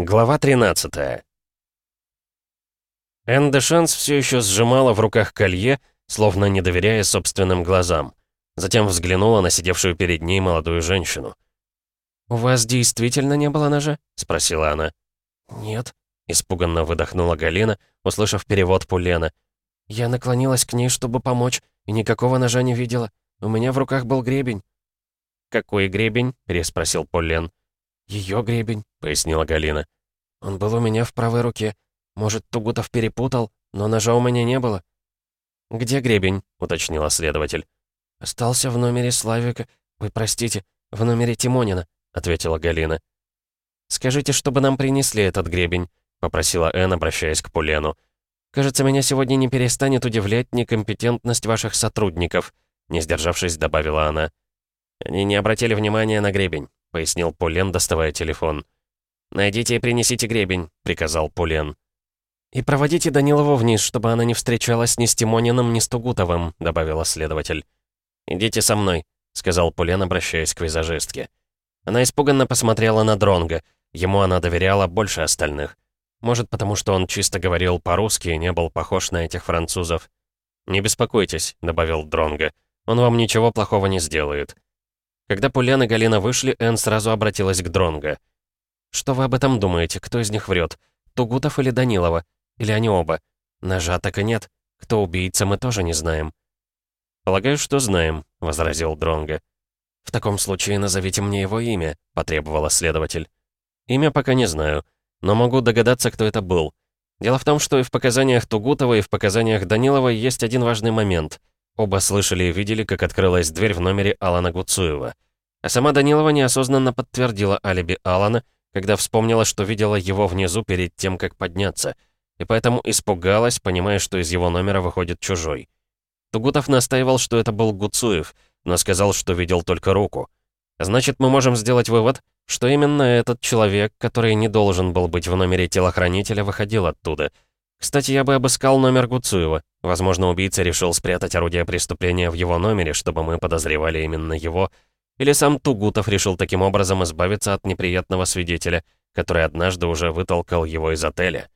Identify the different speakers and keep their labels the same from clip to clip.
Speaker 1: Глава 13 Энн де Шанс все еще сжимала в руках колье, словно не доверяя собственным глазам. Затем взглянула на сидевшую перед ней молодую женщину.
Speaker 2: «У вас действительно не было ножа?» — спросила она.
Speaker 3: «Нет», —
Speaker 2: испуганно выдохнула Галина, услышав перевод Пулена.
Speaker 3: «Я наклонилась к ней, чтобы помочь, и никакого ножа не видела. У меня в руках был гребень».
Speaker 1: «Какой гребень?» — переспросил Поллен.
Speaker 3: Ее гребень», —
Speaker 1: пояснила Галина.
Speaker 3: «Он был у меня в правой руке. Может, Тугутов перепутал, но ножа у меня не было».
Speaker 1: «Где гребень?» — уточнила следователь.
Speaker 3: «Остался в номере Славика. Вы простите, в номере Тимонина», — ответила Галина.
Speaker 1: «Скажите, чтобы нам принесли этот гребень», — попросила Энн, обращаясь к Пулену. «Кажется, меня сегодня не перестанет удивлять некомпетентность ваших сотрудников», — не сдержавшись, добавила она. Они не обратили внимания на гребень. — пояснил Пулен, доставая телефон. «Найдите и принесите гребень», — приказал Пулен. «И проводите Данилову вниз, чтобы она не встречалась ни с Тимониным, ни с Тугутовым», — добавила следователь. «Идите со мной», — сказал Пулен, обращаясь к визажистке. Она испуганно посмотрела на Дронга. Ему она доверяла больше остальных. Может, потому что он чисто говорил по-русски и не был похож на этих французов. «Не беспокойтесь», — добавил Дронга. «Он вам ничего плохого не сделает». Когда Пулян и Галина вышли, Энн сразу обратилась к Дронго. «Что вы об этом думаете? Кто из них врет? Тугутов или Данилова? Или они оба? Ножа так и нет. Кто убийца, мы тоже не знаем». «Полагаю, что знаем», — возразил Дронго. «В таком случае назовите мне его имя», — потребовала следователь. «Имя пока не знаю, но могу догадаться, кто это был. Дело в том, что и в показаниях Тугутова, и в показаниях Данилова есть один важный момент. Оба слышали и видели, как открылась дверь в номере Алана Гуцуева. А сама Данилова неосознанно подтвердила алиби Алана, когда вспомнила, что видела его внизу перед тем, как подняться, и поэтому испугалась, понимая, что из его номера выходит чужой. Тугутов настаивал, что это был Гуцуев, но сказал, что видел только руку. Значит, мы можем сделать вывод, что именно этот человек, который не должен был быть в номере телохранителя, выходил оттуда — кстати, я бы обыскал номер Гуцуева. Возможно, убийца решил спрятать орудие преступления в его номере, чтобы мы подозревали именно его. Или сам Тугутов решил таким образом избавиться от неприятного свидетеля, который однажды уже вытолкал его из отеля.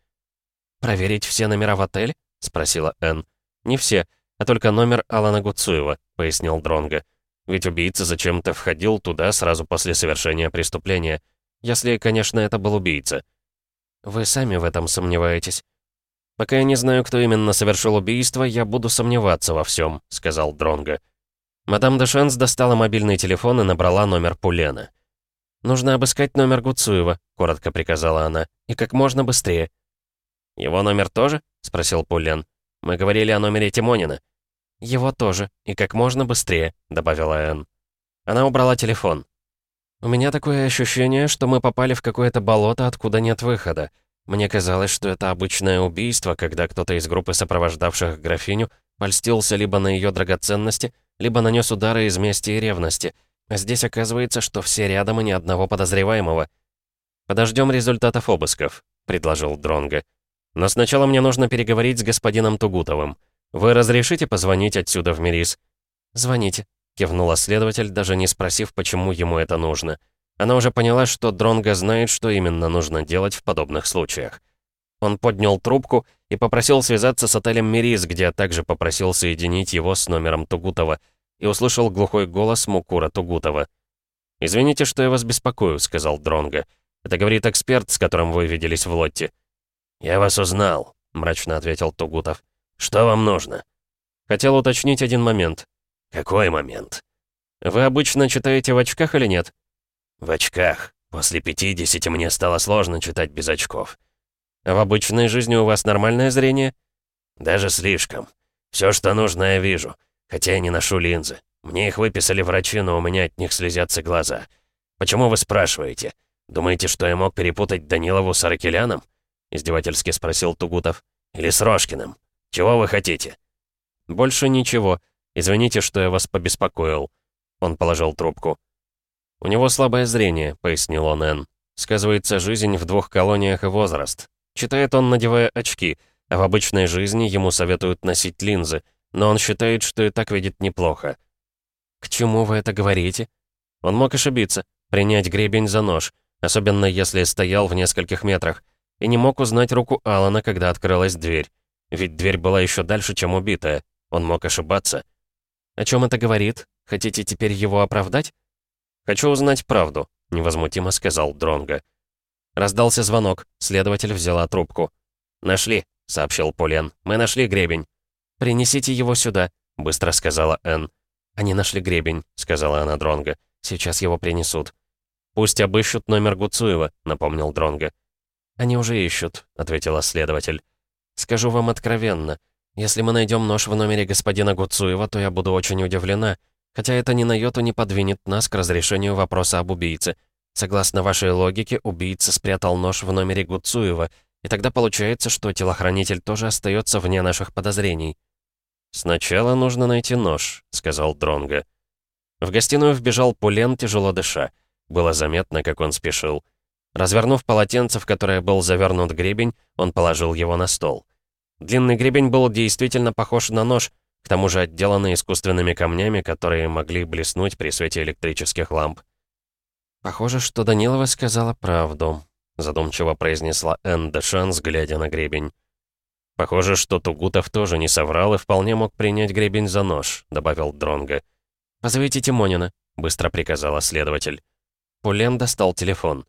Speaker 1: «Проверить все номера в отеле?» — спросила Энн. «Не все, а только номер Алана Гуцуева», — пояснил Дронго. «Ведь убийца зачем-то входил туда сразу после совершения преступления. Если, конечно, это был убийца». «Вы сами в этом сомневаетесь?» «Пока я не знаю, кто именно совершил убийство, я буду сомневаться во всем», — сказал Дронго. Мадам де Шанс достала мобильный телефон и набрала номер Пулена. «Нужно обыскать номер Гуцуева», — коротко приказала она, — «и как можно быстрее». «Его номер тоже?» — спросил Пулен. «Мы говорили о номере Тимонина». «Его тоже, и как можно быстрее», — добавила Энн. Она убрала телефон. «У меня такое ощущение, что мы попали в какое-то болото, откуда нет выхода. Мне казалось, что это обычное убийство, когда кто-то из группы сопровождавших графиню польстился либо на ее драгоценности, либо нанес удары из мести и ревности. А здесь оказывается, что все рядом и ни одного подозреваемого. «Подождем результатов обысков», — предложил Дронго. «Но сначала мне нужно переговорить с господином Тугутовым. Вы разрешите позвонить отсюда в Мирис?» «Звоните», — кивнула следователь, даже не спросив, почему ему это нужно. Она уже поняла, что Дронго знает, что именно нужно делать в подобных случаях. Он поднял трубку и попросил связаться с отелем «Мирис», где также попросил соединить его с номером Тугутова, и услышал глухой голос Мукура Тугутова. «Извините, что я вас беспокою», — сказал Дронго. «Это говорит эксперт, с которым вы виделись в лотте».
Speaker 4: «Я вас узнал», — мрачно ответил Тугутов. «Что вам нужно?»
Speaker 1: «Хотел уточнить один момент».
Speaker 4: «Какой момент?»
Speaker 1: «Вы обычно читаете в очках или нет?»
Speaker 4: В очках. После 50 мне стало сложно читать без очков.
Speaker 1: В обычной жизни у вас нормальное зрение?
Speaker 4: Даже слишком. Все, что нужно, я вижу. Хотя я не ношу линзы. Мне их выписали врачи, но у меня от них слезятся глаза. Почему вы спрашиваете? Думаете, что я мог перепутать Данилову с Аракеляном? Издевательски спросил Тугутов. Или с Рожкиным? Чего вы хотите?
Speaker 1: Больше ничего. Извините, что я вас побеспокоил. Он положил трубку. «У него слабое зрение», — пояснил он Энн. «Сказывается жизнь в двух колониях и возраст. Читает он, надевая очки, а в обычной жизни ему советуют носить линзы, но он считает, что и так видит неплохо». «К чему вы это говорите?» Он мог ошибиться, принять гребень за нож, особенно если стоял в нескольких метрах, и не мог узнать руку Алана, когда открылась дверь. Ведь дверь была еще дальше, чем убитая. Он мог ошибаться. «О чем это говорит? Хотите теперь его оправдать?» «Хочу узнать правду», — невозмутимо сказал Дронго. Раздался звонок, следователь взяла трубку. «Нашли», — сообщил Полен. «Мы нашли гребень». «Принесите его сюда», — быстро сказала Энн. «Они нашли гребень», — сказала она Дронго. «Сейчас его принесут». «Пусть обыщут номер Гуцуева», — напомнил Дронго. «Они уже ищут», — ответила следователь. «Скажу вам откровенно. Если мы найдем нож в номере господина Гуцуева, то я буду очень удивлена, хотя это ни на йоту не подвинет нас к разрешению вопроса об убийце. Согласно вашей логике, убийца спрятал нож в номере Гуцуева, и тогда получается, что телохранитель тоже остается вне наших подозрений». «Сначала нужно найти нож», — сказал Дронго. В гостиную вбежал Пулен, тяжело дыша. Было заметно, как он спешил. Развернув полотенце, в которое был завернут гребень, он положил его на стол. Длинный гребень был действительно похож на нож, к тому же отделанный искусственными камнями, которые могли блеснуть при свете электрических ламп. «Похоже, что Данилова сказала правду», — задумчиво произнесла Энн Дэшанс, глядя на гребень. «Похоже, что Тугутов тоже не соврал и вполне мог принять гребень за нож», — добавил Дронго. «Позовите Тимонина», — быстро приказала следователь. Пулен достал телефон.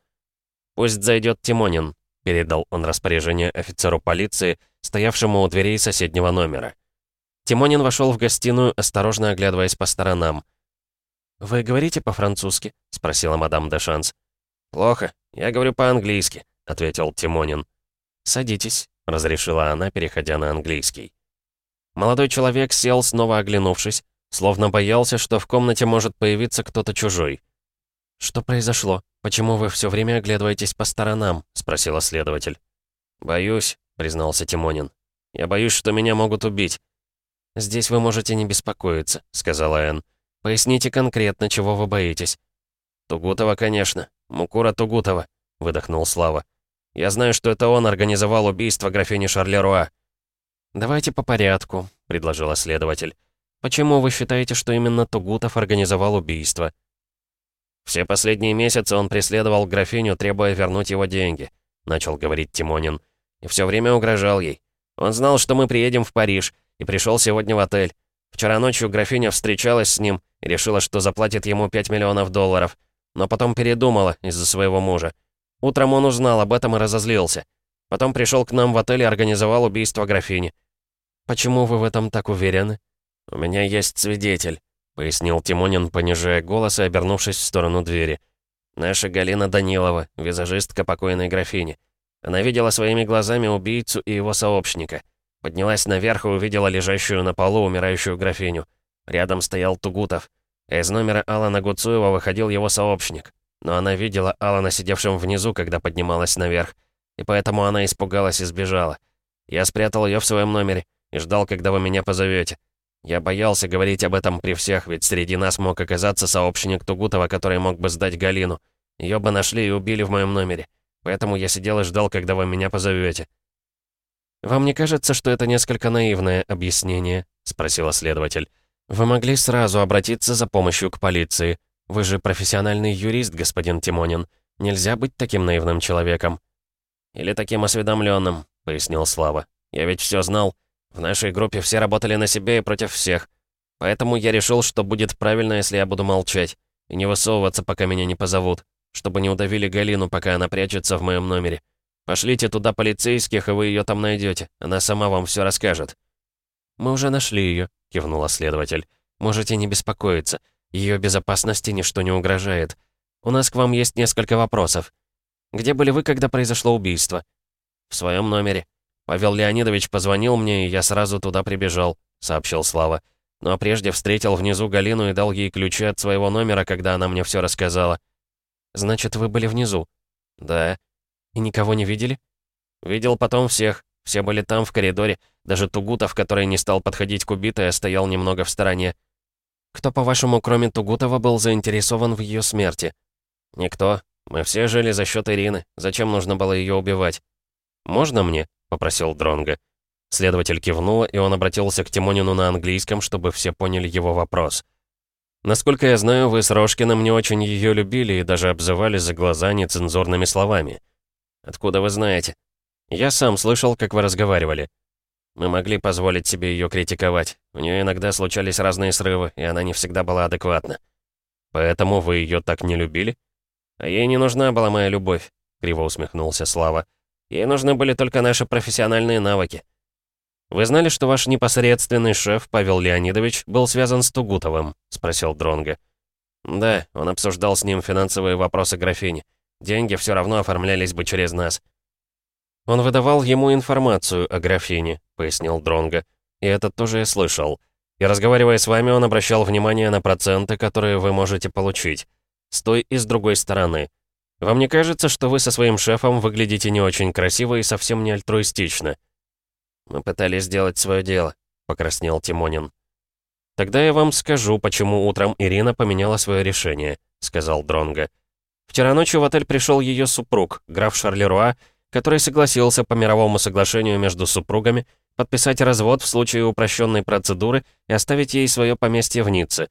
Speaker 1: «Пусть зайдет Тимонин», — передал он распоряжение офицеру полиции, стоявшему у дверей соседнего номера. Тимонин вошел в гостиную, осторожно оглядываясь по сторонам. «Вы говорите по-французски?» — спросила мадам де Шанс. «Плохо. Я говорю по-английски», — ответил Тимонин. «Садитесь», — разрешила она, переходя на английский. Молодой человек сел, снова оглянувшись, словно боялся, что в комнате может появиться кто-то чужой. «Что произошло? Почему вы все время оглядываетесь по сторонам?» — спросила следователь. «Боюсь», — признался Тимонин. «Я боюсь, что меня могут убить». «Здесь вы можете не беспокоиться», — сказала Энн. Поясните конкретно, чего вы боитесь». «Тугутова, конечно. Мукура Тугутова», — выдохнул Слава. «Я знаю, что это он организовал убийство графини Шарлеруа». «Давайте по порядку», — предложила следователь. «Почему вы считаете, что именно Тугутов организовал убийство?» «Все последние месяцы он преследовал графиню, требуя вернуть его деньги», — начал говорить Тимонин. «И все время угрожал ей. Он знал, что мы приедем в Париж, и пришел сегодня в отель. Вчера ночью графиня встречалась с ним и решила, что заплатит ему 5 миллионов долларов, но потом передумала из-за своего мужа. Утром он узнал об этом и разозлился. Потом пришел к нам в отель и организовал убийство графини. «Почему вы в этом так уверены?» «У меня есть свидетель», — пояснил Тимонин, понижая голос и обернувшись в сторону двери. «Наша Галина Данилова, визажистка покойной графини. Она видела своими глазами убийцу и его сообщника. Поднялась наверх и увидела лежащую на полу умирающую графиню. Рядом стоял Тугутов. Из номера Алана Гуцуева выходил его сообщник. Но она видела Алана сидевшим внизу, когда поднималась наверх. И поэтому она испугалась и сбежала. Я спрятал ее в своем номере и ждал, когда вы меня позовете. Я боялся говорить об этом при всех, ведь среди нас мог оказаться сообщник Тугутова, который мог бы сдать Галину. Ее бы нашли и убили в моем номере. Поэтому я сидел и ждал, когда вы меня позовете. «Вам не кажется, что это несколько наивное объяснение?» — спросила следователь. «Вы могли сразу обратиться за помощью к полиции. Вы же профессиональный юрист, господин Тимонин. Нельзя быть таким наивным человеком». «Или таким осведомленным», — пояснил Слава. «Я ведь все знал. В нашей группе все работали на себе и против всех. Поэтому я решил, что будет правильно, если я буду молчать и не высовываться, пока меня не позовут, чтобы не удавили Галину, пока она прячется в моем номере. Пошлите туда полицейских, и вы ее там найдете. Она сама вам все расскажет». «Мы уже нашли ее», — кивнула следователь. «Можете не беспокоиться. Ее безопасности ничто не угрожает. У нас к вам есть несколько вопросов. Где были вы, когда произошло убийство?» «В своем номере. Павел Леонидович позвонил мне, и я сразу туда прибежал», — сообщил Слава. «Ну а прежде встретил внизу Галину и дал ей ключи от своего номера, когда она мне все рассказала». «Значит, вы были внизу?» «Да». «И никого не видели?» «Видел потом всех. Все были там, в коридоре. Даже Тугутов, который не стал подходить к убитой, а стоял немного в стороне. Кто, по-вашему, кроме Тугутова, был заинтересован в ее смерти?» «Никто. Мы все жили за счет Ирины. Зачем нужно было ее убивать?» «Можно мне?» — попросил Дронга. Следователь кивнула, и он обратился к Тимонину на английском, чтобы все поняли его вопрос. Насколько я знаю, вы с Рожкиным не очень ее любили и даже обзывали за глаза нецензурными словами. Откуда вы знаете? Я сам слышал, как вы разговаривали. Мы могли позволить себе ее критиковать. У нее иногда случались разные срывы, и она не всегда была адекватна. Поэтому вы ее так не любили? А ей не нужна была моя любовь, криво усмехнулся Слава. Ей нужны были только наши профессиональные навыки. Вы знали, что ваш непосредственный шеф, Павел Леонидович, был связан с Тугутовым? спросил Дронга. Да, он обсуждал с ним финансовые вопросы графини. Деньги все равно оформлялись бы через нас. «Он выдавал ему информацию о графине», — пояснил Дронго. «И это тоже я слышал. И разговаривая с вами, он обращал внимание на проценты, которые вы можете получить. С той и с другой стороны. Вам не кажется, что вы со своим шефом выглядите не очень красиво и совсем не альтруистично?» «Мы пытались сделать свое дело», — покраснел Тимонин. «Тогда я вам скажу, почему утром Ирина поменяла свое решение», — сказал Дронго. «Вчера ночью в отель пришел ее супруг, граф Шарлеруа, который согласился по мировому соглашению между супругами подписать развод в случае упрощенной процедуры и оставить ей свое поместье в Ницце.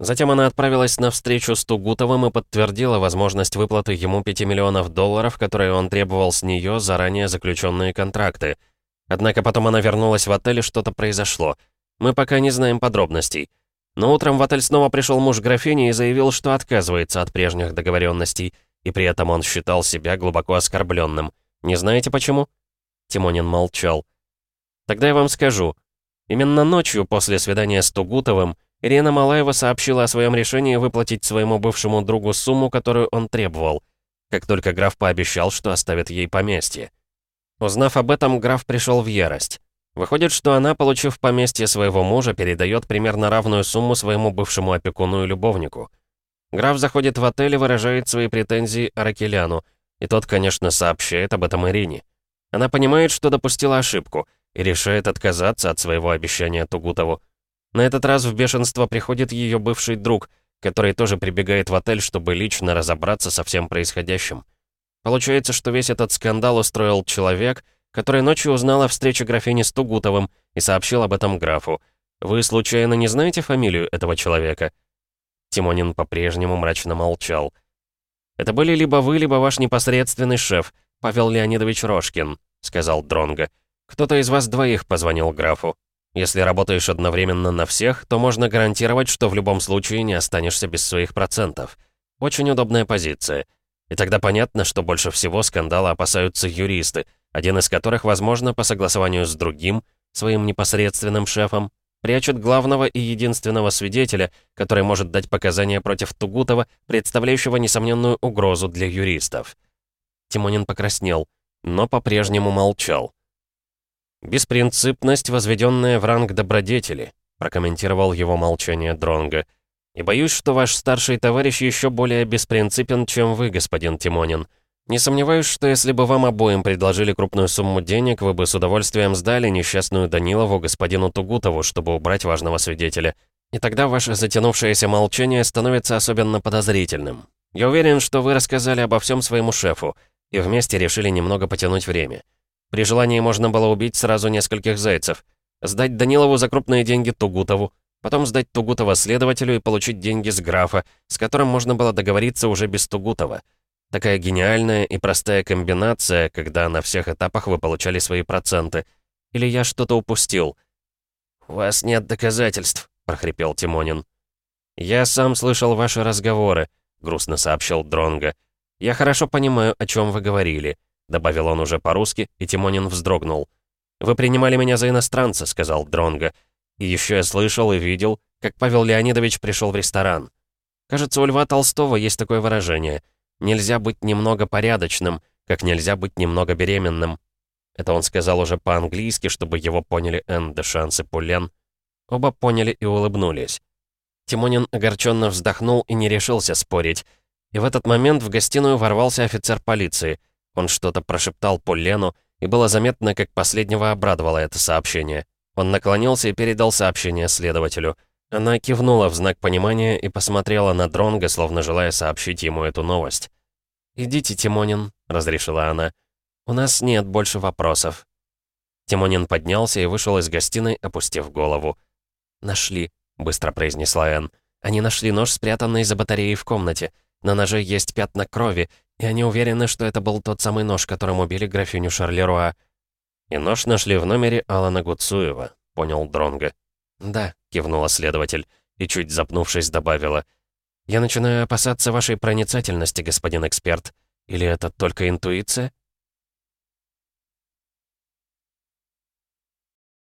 Speaker 1: Затем она отправилась на встречу с Тугутовым и подтвердила возможность выплаты ему 5 миллионов долларов, которые он требовал с нее за ранее заключенные контракты. Однако потом она вернулась в отель и что-то произошло. Мы пока не знаем подробностей. Но утром в отель снова пришел муж графини и заявил, что отказывается от прежних договоренностей, и при этом он считал себя глубоко оскорбленным. Не знаете почему?» Тимонин молчал. «Тогда я вам скажу. Именно ночью после свидания с Тугутовым Ирина Малаева сообщила о своем решении выплатить своему бывшему другу сумму, которую он требовал, как только граф пообещал, что оставит ей поместье. Узнав об этом, граф пришел в ярость. Выходит, что она, получив поместье своего мужа, передает примерно равную сумму своему бывшему опекуну и любовнику. Граф заходит в отель и выражает свои претензии Аракеляну, и тот, конечно, сообщает об этом Ирине. Она понимает, что допустила ошибку, и решает отказаться от своего обещания Тугутову. На этот раз в бешенство приходит ее бывший друг, который тоже прибегает в отель, чтобы лично разобраться со всем происходящим. Получается, что весь этот скандал устроил человек, который ночью узнал о встрече графини с Тугутовым и сообщил об этом графу. Вы, случайно, не знаете фамилию этого человека?» Тимонин по-прежнему мрачно молчал. «Это были либо вы, либо ваш непосредственный шеф, Павел Леонидович Рожкин», — сказал Дронго. «Кто-то из вас двоих позвонил графу. Если работаешь одновременно на всех, то можно гарантировать, что в любом случае не останешься без своих процентов. Очень удобная позиция. И тогда понятно, что больше всего скандала опасаются юристы, один из которых, возможно, по согласованию с другим, своим непосредственным шефом, прячет главного и единственного свидетеля, который может дать показания против Тугутова, представляющего несомненную угрозу для юристов. Тимонин покраснел, но по-прежнему молчал. «Беспринципность, возведенная в ранг добродетели», прокомментировал его молчание Дронга. «И боюсь, что ваш старший товарищ еще более беспринципен, чем вы, господин Тимонин. Не сомневаюсь, что если бы вам обоим предложили крупную сумму денег, вы бы с удовольствием сдали несчастную Данилову господину Тугутову, чтобы убрать важного свидетеля. И тогда ваше затянувшееся молчание становится особенно подозрительным. Я уверен, что вы рассказали обо всем своему шефу, и вместе решили немного потянуть время. При желании можно было убить сразу нескольких зайцев. Сдать Данилову за крупные деньги Тугутову, потом сдать Тугутова следователю и получить деньги с графа, с которым можно было договориться уже без Тугутова. Такая гениальная и простая комбинация, когда на всех этапах вы получали свои проценты. Или я что-то упустил?» «У вас нет доказательств», — прохрипел Тимонин. «Я сам слышал ваши разговоры», — грустно сообщил Дронга. «Я хорошо понимаю, о чем вы говорили», — добавил он уже по-русски, и Тимонин вздрогнул. «Вы принимали меня за иностранца», — сказал Дронга. «И еще я слышал и видел, как Павел Леонидович пришел в ресторан. Кажется, у Льва Толстого есть такое выражение — Нельзя быть немного порядочным, как нельзя быть немного беременным. Это он сказал уже по-английски, чтобы его поняли Энн Дешанс и Пулен. Оба поняли и улыбнулись. Тимонин огорченно вздохнул и не решился спорить. И в этот момент в гостиную ворвался офицер полиции. Он что-то прошептал Пуллену, и было заметно, как последнего обрадовало это сообщение. Он наклонился и передал сообщение следователю — она кивнула в знак понимания и посмотрела на Дронга, словно желая сообщить ему эту новость. «Идите, Тимонин», — разрешила она. «У нас нет больше вопросов». Тимонин поднялся и вышел из гостиной, опустив голову. «Нашли», — быстро произнесла Энн.
Speaker 3: Они нашли нож, спрятанный за батареей в комнате. На ноже есть пятна крови, и они уверены, что это был тот самый нож, которым убили графиню Шарлеруа.
Speaker 1: «И нож нашли в номере Алана Гуцуева», — понял Дронга.
Speaker 3: «Да», — кивнула следователь, и чуть запнувшись добавила. «Я начинаю опасаться вашей проницательности, господин эксперт. Или это только интуиция?»